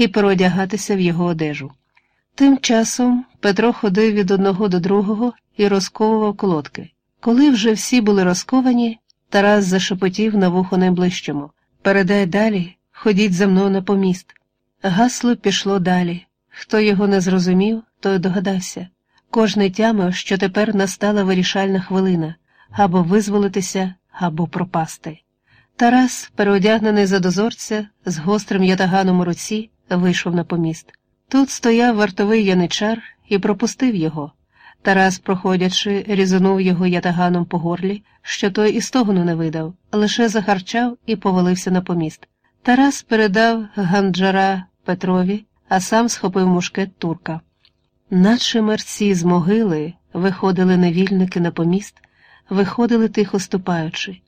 і переодягатися в його одежу. Тим часом Петро ходив від одного до другого і розковував колодки. Коли вже всі були розковані, Тарас зашепотів на вухо найближчому Передай далі, ходіть за мною на поміст. Гасло пішло далі. Хто його не зрозумів, той догадався. Кожний тямив, що тепер настала вирішальна хвилина або визволитися, або пропасти. Тарас, переодягнений за дозорця, з гострим ятаганом у руці, вийшов на поміст. Тут стояв вартовий яничар і пропустив його. Тарас, проходячи, різанув його ятаганом по горлі, що той і стогону не видав, лише захарчав і повалився на поміст. Тарас передав ганджара Петрові, а сам схопив мушкет турка. Наче мерці з могили виходили невільники на поміст, виходили тихо ступаючи,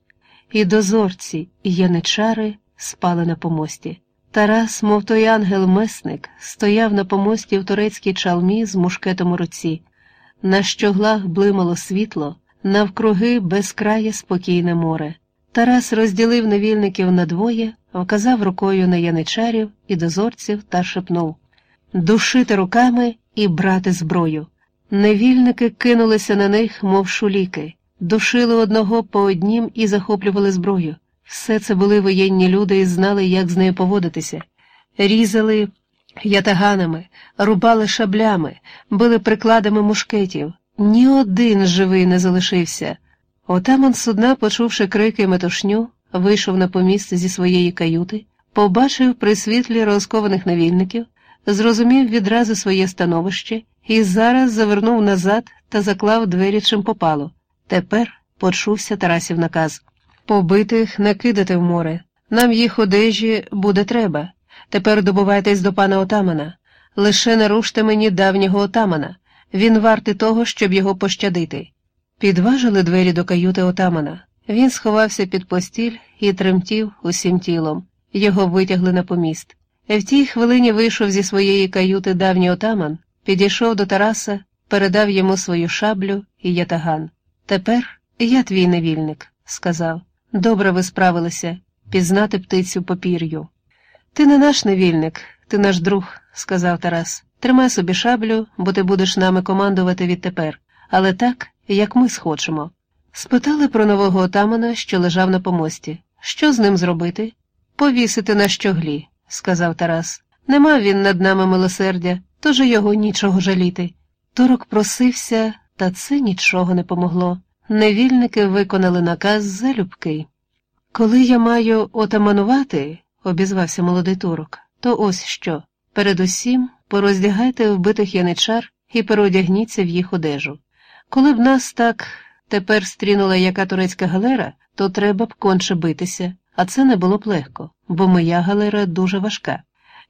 і дозорці, і яничари спали на помості. Тарас, мов той ангел-месник, стояв на помості в турецькій чалмі з мушкетом у руці. На щоглах блимало світло, навкруги безкрає спокійне море. Тарас розділив невільників надвоє, вказав рукою на яничарів і дозорців та шепнув Душити руками і брати зброю. Невільники кинулися на них, мов шуліки, душили одного по однім і захоплювали зброю. Все це були воєнні люди і знали, як з нею поводитися. Різали ятаганами, рубали шаблями, били прикладами мушкетів. Ні один живий не залишився. Отаман судна, почувши крики метушню, вийшов на поміст зі своєї каюти, побачив при світлі розкованих невільників, зрозумів відразу своє становище і зараз завернув назад та заклав двері чим попало. Тепер почувся Тарасів наказ побитих накидати в море. Нам їх одежі буде треба. Тепер добувайтесь до пана отамана. Лише не руште мені давнього отамана. Він вартий того, щоб його пощадити. Підважили двері до каюти отамана. Він сховався під постіль і тремтів усім тілом. Його витягли на поміст. В тій хвилині вийшов зі своєї каюти давній отаман, підійшов до Тараса, передав йому свою шаблю і ятаган. Тепер я твій невільник, сказав. Добре ви справилися, пізнати птицю попір'ю. Ти не наш невільник, ти наш друг, сказав Тарас. Тримай собі шаблю, бо ти будеш нами командувати відтепер, але так, як ми схочемо. Спитали про нового отамана, що лежав на помості. Що з ним зробити? Повісити на щоглі, сказав Тарас. Не мав він над нами милосердя, тож його нічого жаліти. Турок просився, та це нічого не помогло. Невільники виконали наказ залюбки. Коли я маю отаманувати, обізвався молодий турок, то ось що. Передусім пороздягайте вбитих яничар і переодягніться в їх одежу. Коли б нас так тепер стрінула яка турецька галера, то треба б конче битися, а це не було б легко, бо моя галера дуже важка.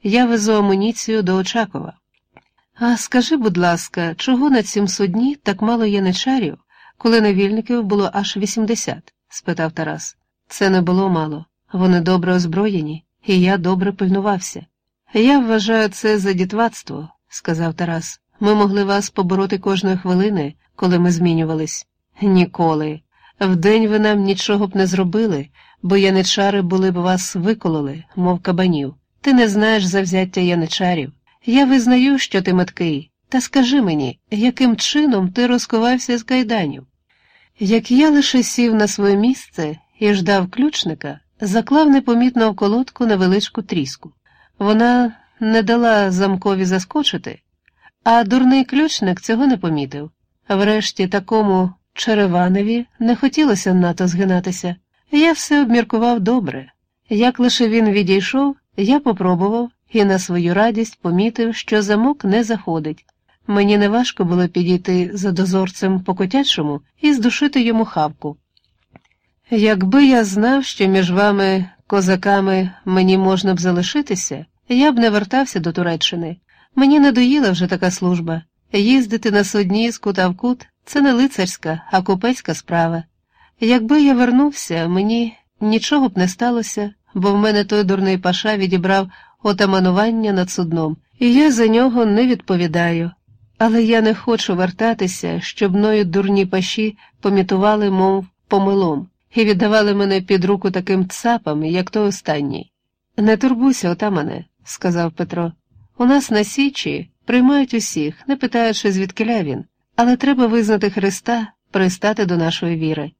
Я везу амуніцію до Очакова. А скажи, будь ласка, чого на цім судні так мало яничарів, коли невільників було аж 80? спитав Тарас. Це не було мало. Вони добре озброєні, і я добре пильнувався. Я вважаю це за дітватство, сказав Тарас. Ми могли вас побороти кожної хвилини, коли ми змінювались. Ніколи. Вдень ви нам нічого б не зробили, бо яничари були б вас викололи, мов кабанів. Ти не знаєш завзяття яничарів. Я визнаю, що ти меткий, та скажи мені, яким чином ти розкувався з кайданів? Як я лише сів на своє місце і ждав ключника, заклав непомітно в колодку невеличку тріску. Вона не дала замкові заскочити, а дурний ключник цього не помітив. Врешті такому Череваневі не хотілося надто згинатися. Я все обміркував добре. Як лише він відійшов, я попробував і на свою радість помітив, що замок не заходить. Мені неважко було підійти за дозорцем по котячому і здушити йому хавку. Якби я знав, що між вами, козаками, мені можна б залишитися, я б не вертався до Туреччини. Мені надоїла вже така служба. Їздити на судні з кута в кут це не лицарська, а купецька справа. Якби я вернувся, мені нічого б не сталося, бо в мене той дурний паша відібрав отаманування над судном, і я за нього не відповідаю. Але я не хочу вертатися, щоб мною дурні паші помітували, мов помилом, і віддавали мене під руку таким цапам, як той останній. Не турбуйся, отамане, сказав Петро. У нас на Січі приймають усіх, не питаючи, звідкиля він, але треба визнати Христа, пристати до нашої віри.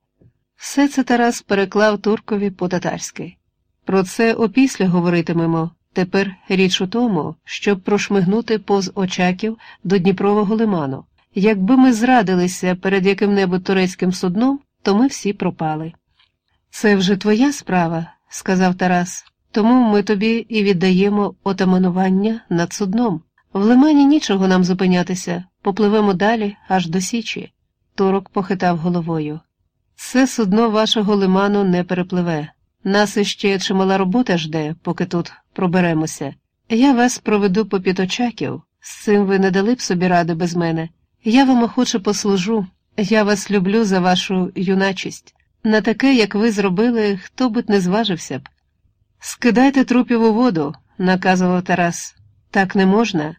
Все це Тарас переклав туркові по татарськи. Про це опісля говоритимемо. Тепер річ у тому, щоб прошмигнути поз очаків до Дніпрового лиману. Якби ми зрадилися перед яким-небудь турецьким судном, то ми всі пропали. Це вже твоя справа, сказав Тарас, тому ми тобі і віддаємо отаманування над судном. В лимані нічого нам зупинятися, попливемо далі аж до Січі. Турок похитав головою. Це судно вашого лиману не перепливе. Нас іще чимала робота жде, поки тут проберемося. Я вас проведу по п'яточаків, з цим ви не дали б собі ради без мене. Я вам охоче послужу, я вас люблю за вашу юначість. На таке, як ви зробили, хто б не зважився б. Скидайте трупів у воду, наказував Тарас. Так не можна.